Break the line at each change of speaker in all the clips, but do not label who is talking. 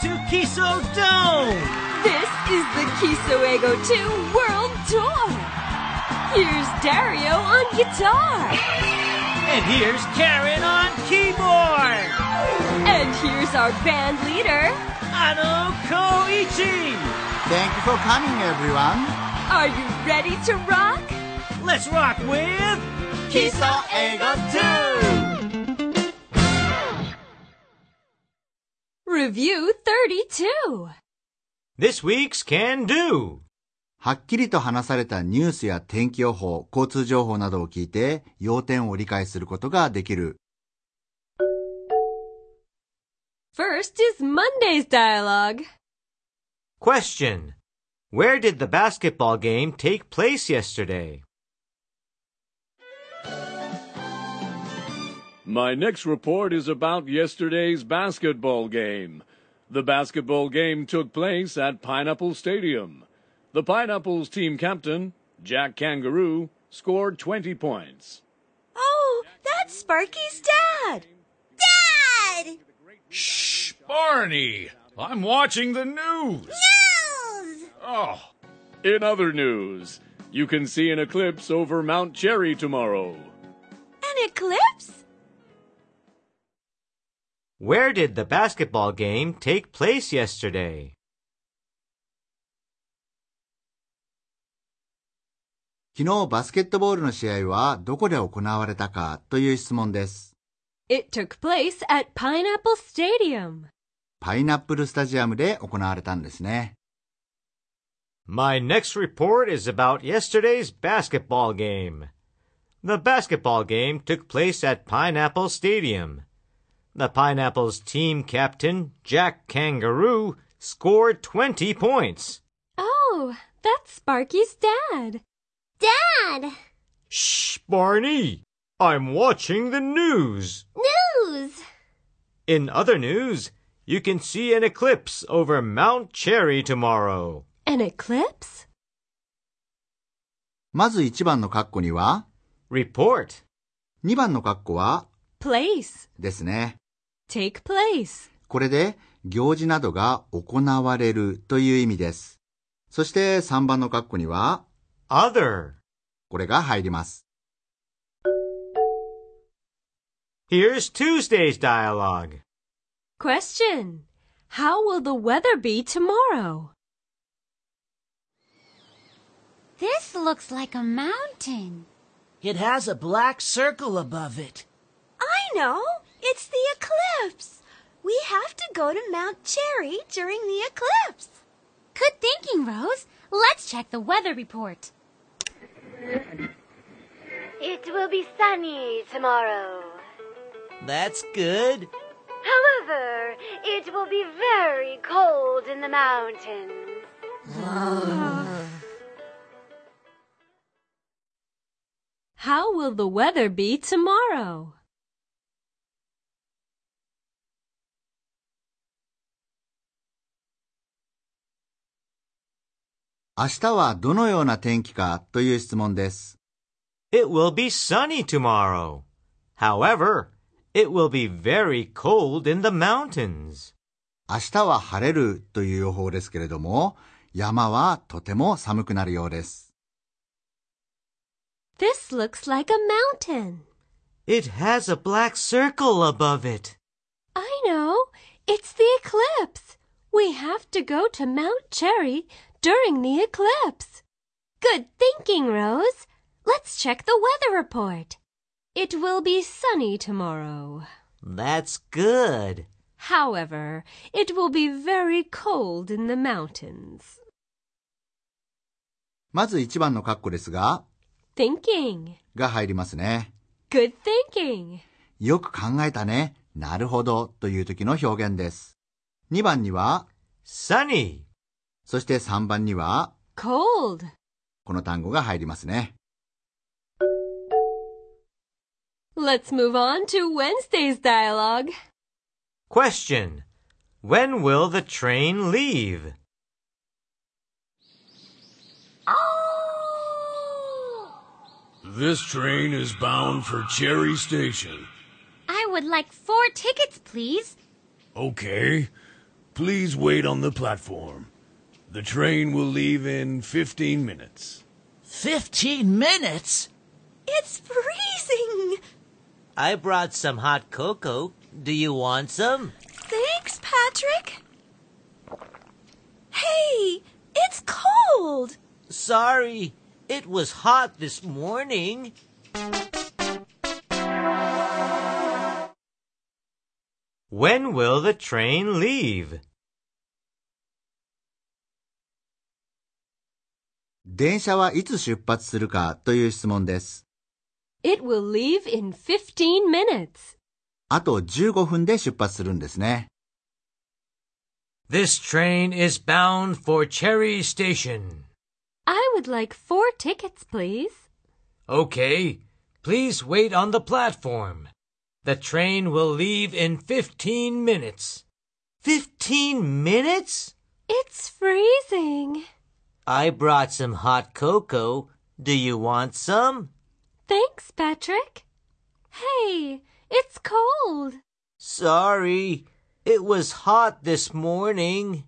to Kiso Dome!
This is the Kisoego 2 World Tour. Here's Dario on guitar.
And here's Karen on keyboard!
And here's our band leader.
Ano Koichi!
Thank you for coming, everyone.
Are you ready to rock?
Let's rock with
Kiso Ego 2!
Review 32.
This week's Can Do!
はっきりと話されたニュースや天気予報、交通情報などを聞いて、要点を理解することができる。
First is Monday's dialogue.
Question Where did the basketball game take place yesterday?
My next report is about yesterday's basketball game. The basketball game took place at Pineapple Stadium. The Pineapples team captain, Jack Kangaroo, scored 20 points.
Oh, that's Sparky's dad! Dad!
Shh, Barney! I'm watching the news.
News!
Oh,
In other news, you can see an eclipse over Mount Cherry tomorrow.
An eclipse?
Where did the basketball game take place yesterday?
昨日バスケットボールの試合はどこで行われたかという質問です。
It took place at Pineapple Stadium.
パイナップルスタジアムで行われたんですね。
My next report is about yesterday's basketball game. The basketball game took place at Pineapple Stadium. The Pineapples team captain, Jack Kangaroo, scored 20 points.
Oh, that's Sparky's dad.
Dad!
Shh, Barney! I'm watching the news.
News!
In other news, you can see an eclipse over Mount Cherry tomorrow.
An eclipse?
まず1番のカッコには、
Report.
2番のカッコは、
Place.
ですね。
Take place.
これで行事などが行われるという意味です。そして3番のカッコには、
Other.
これが入ります。
Here's Tuesday's dialogue.
Question. How will the weather be tomorrow?
This looks like a mountain.
It has a black circle above it.
I know! It's the eclipse! We have to go to Mount Cherry during the eclipse.
Good thinking, Rose. Let's check the weather report.
It will be sunny tomorrow.
That's good.
However, it will be very cold in the mountains.
How will the weather be tomorrow?
明日はどのような天気かという質問です。
It will be sunny tomorrow. However, it will be very cold in the mountains.
明日は晴れるという予報ですけれども、山はとても寒くなるようです。
This looks like a mountain.
It has a black circle above it.
I know. It's the eclipse. We have to go to Mount Cherry during the eclipse. Good thinking, Rose. Let's check the weather report. It will be sunny tomorrow.
That's good.
However, it will be very cold in the mountains.
まず1番のカッコですが、
Thinking.
が入りますね。
Good thinking.
よく考えたね。なるほどという時の表現です。2番には、
Sunny.
そして3番には、
Cold.
この単語が入りますね。
Let's move on to Wednesday's dialogue.
Question. When will the train leave?
this train is bound for Cherry Station.
I would like four tickets, please.
Okay. Please wait on the platform. The train will leave in 15 minutes.
Fifteen minutes?
It's freezing.
I brought some hot cocoa. Do you want some?
Thanks, Patrick. Hey, it's cold.
Sorry, it was hot this morning.
When will the train leave?
電車はいつ出発するかという質問です。
It will leave in 15 minutes.
あと15分で出発するんですね。
This train is bound for Cherry Station.
I would like four tickets, please.
Okay, please wait on the platform. The train will leave in 15 minutes. 15 minutes?
It's freezing.
I brought some hot cocoa. Do you want some?
Thanks, Patrick. Hey, it's cold.
Sorry, it was hot this morning.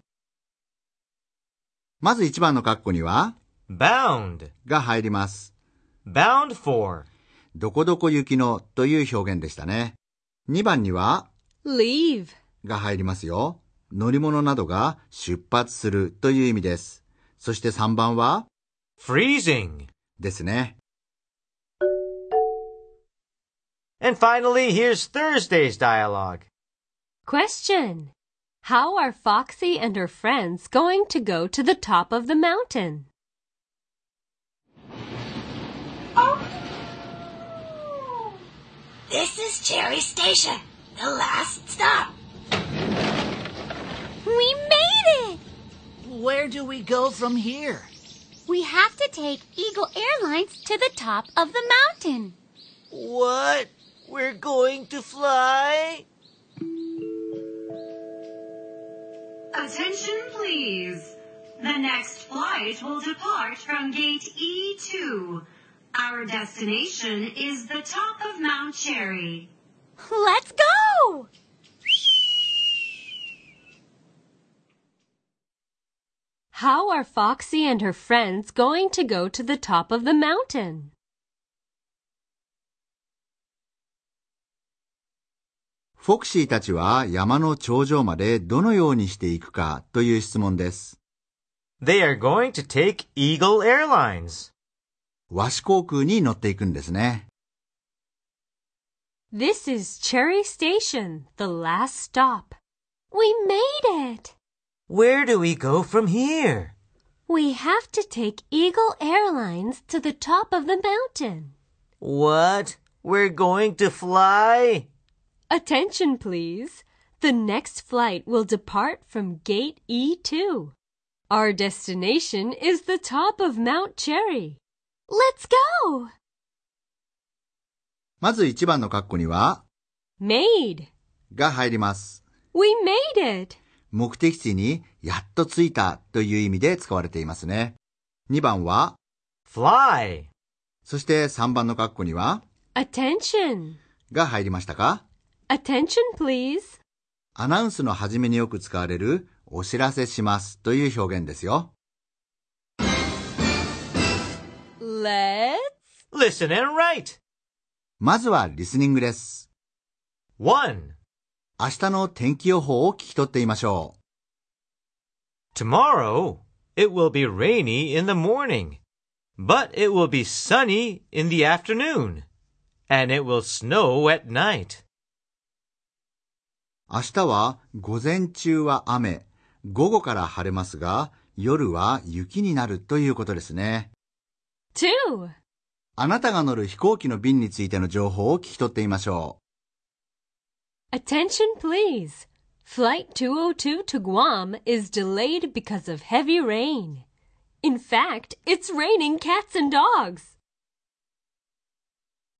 まず1番の括弧には、
Bound.
が入ります。
Bound for.
どこどこ行きのという表現でしたね。2番には、
Leave.
が入りますよ。乗り物などが出発するという意味です。そして3番は、
Freezing.
ですね。
And finally, here's Thursday's dialogue.
Question. How are Foxy and her friends going to go to the top of the mountain?
This is Cherry Station, the last stop.
We made it!
Where do we go from here?
We have to take Eagle Airlines to the top of the mountain.
What? We're going to fly?
Attention, please. The next flight will depart from gate E2. Our destination is the top of Mount Cherry.
Let's go!
How are Foxy and her friends going to go to the top of the mountain?
フォクシーたちは山の頂上までどのようにしていくかという質問です。
They are going to take Eagle Airlines.
和紙航空に乗っていくんですね。
This is Cherry Station, the last stop. We made it!
Where do we go from here?
We have to take Eagle Airlines to the top of the mountain.
What? We're going to fly?
Attention, please. The next flight will depart from gate E2. Our destination is the top of Mount Cherry. Let's go!
まず1番の括弧には、
Made.
が入ります。
We made it.
目的地にやっと着いたという意味で使われていますね。2番は、
Fly.
そして3番の括弧には、
Attention.
が入りましたか
？Attention, please.
アナウンスの始めによく使われるお知らせしますという表現ですよ。
Let's
Listen and write.
まずはリスニングです。
1.
明日の天気予報を聞き取ってみましょ
Tomorrow, it will be rainy in the morning, but it will be sunny in the afternoon, and it will snow at night.
う。明日は午前中は雨、午後から晴れますが、夜は雪になるということですね。
two.
あなたが乗る飛行機の便についての情報を聞き取ってみましょ
Attention, please. Flight 202 to Guam is delayed because of heavy rain. In fact, it's raining cats and dogs.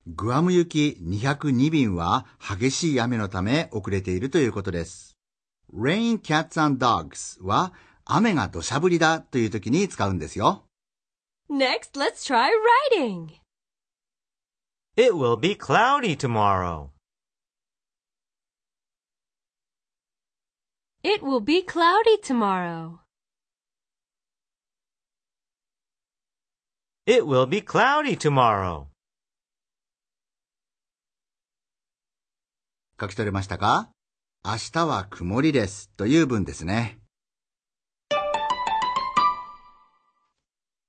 う。グアム行き202便は激しい雨のため遅れているということです。Rain Cats and Dogs は雨が土砂降りだという時に使うんですよ。
Next, let's try writing.
It will be cloudy tomorrow.
It will be cloudy tomorrow.
It will be cloudy tomorrow.
書き取れましたか明日は曇りですという文ですね。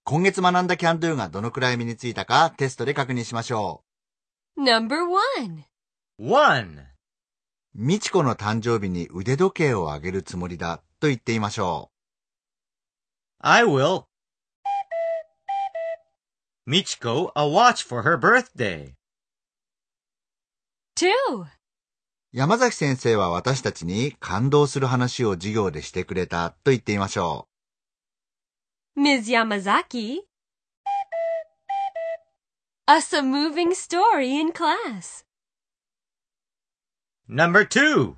今月学んだ can do がどのくらい身についたかテストで確認しましょ
Number one.
1.
美智子の誕生日に腕時計をあげるつもりだと言ってみましょう。
I will. みちこ a watch for her birthday.
Two.
山崎先生は私たちに感動する話を授業でしてくれたと言ってみましょ
う。miss Yamazaki.As a moving story in class.
Number 2.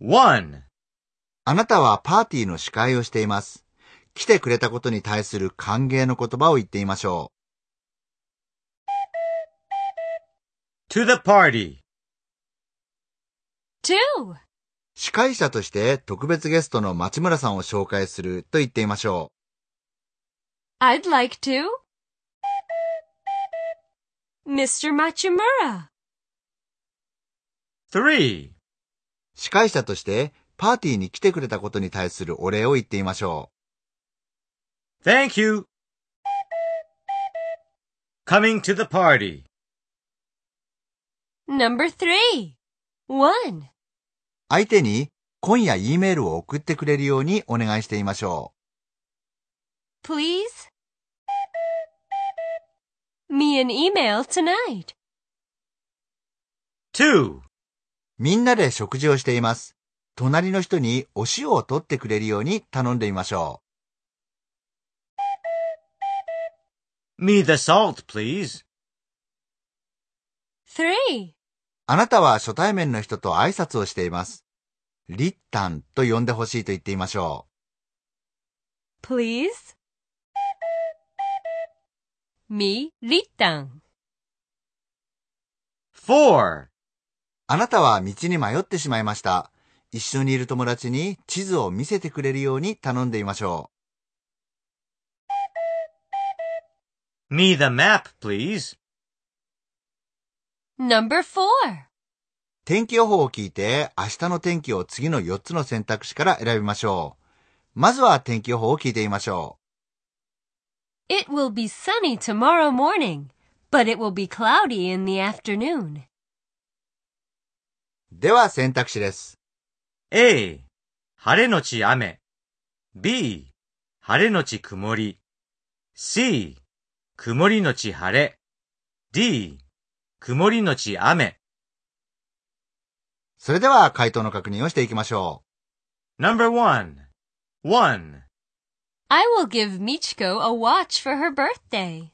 1.
う。あなたはパーティーの司会をしています。来てくれたことに対する歓迎の言葉を言ってみましょ
To the party.
Two.
う。司会者として特別ゲストの町村さんを紹介すると言ってみましょ
I'd like to. Mr. Machimura.
3.
う。司会者としてパーティーに来てくれたことに対するお礼を言ってみましょ
Thank you. Coming to the party.
Number three. One.
う。相手に今夜 E メールを送ってくれるようにお願いしてみましょ
Please. Me an email tonight.
2.
う。みんなで食事をしています。隣の人にお塩を取ってくれるように頼んでみましょ
Me the salt, please.
Three.
う。あなたは初対面の人と挨拶をしています。リッタンと呼んでほしいと言ってみましょ
Please. Me Ritan.
4.
う。あなたは道に迷ってしまいました。一緒にいる友達に地図を見せてくれるように頼んでみましょ
Me the map, please.
Number four.
う。天気予報を聞いて明日の天気を次の4つの選択肢から選びましょう。まずは天気予報を聞いてみましょ
It will be sunny tomorrow morning, but it will be cloudy in the afternoon.
う。では選択肢です。
A. 晴れのち雨。B. 晴れのち曇り。C. 曇りのち晴れ。D. 曇りのち雨。
それでは回答の確認をしていきましょ
Number 1. 1.
I will give Michiko a watch for her birthday.
う。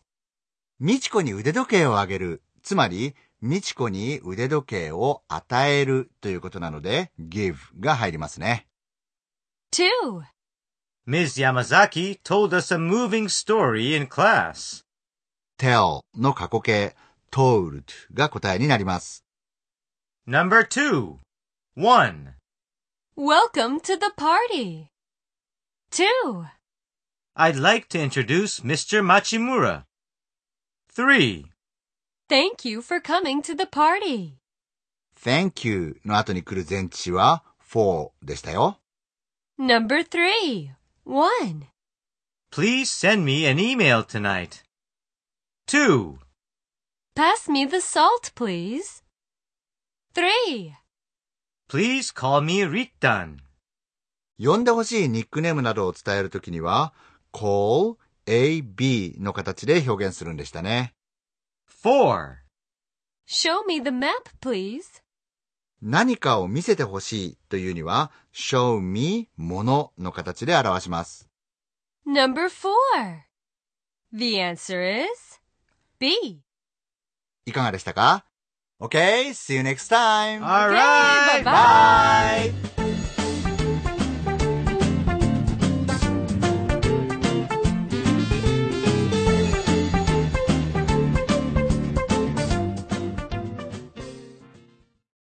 みちこに腕時計をあげる。つまり、みちこに腕時計を与えるということなので、give が入りますね。
Two.
Ms. Yamazaki told us a moving story in class.
tell の過去形、told が答えになります。
Number 2. 1.
Welcome to the party. Two.
I'd like to introduce Mr. Machimura. 3.
Thank you for coming to the party.
thank you の後に来る前置詞は for でしたよ。
Number three. One.
Please send me an email tonight. 2.
Pass me the salt, please. Three.
Please call me Rittan.
呼んでほしいニックネームなどを伝えるときには call, a, b の形で表現するんでしたね。
4.
Show me the map, please.
何かを見せてほしいというには show me ものの形で表します。
Number four. The answer is B.
いかがでしたか ?Okay, see you next time!
All right.
bye-bye.
Bye.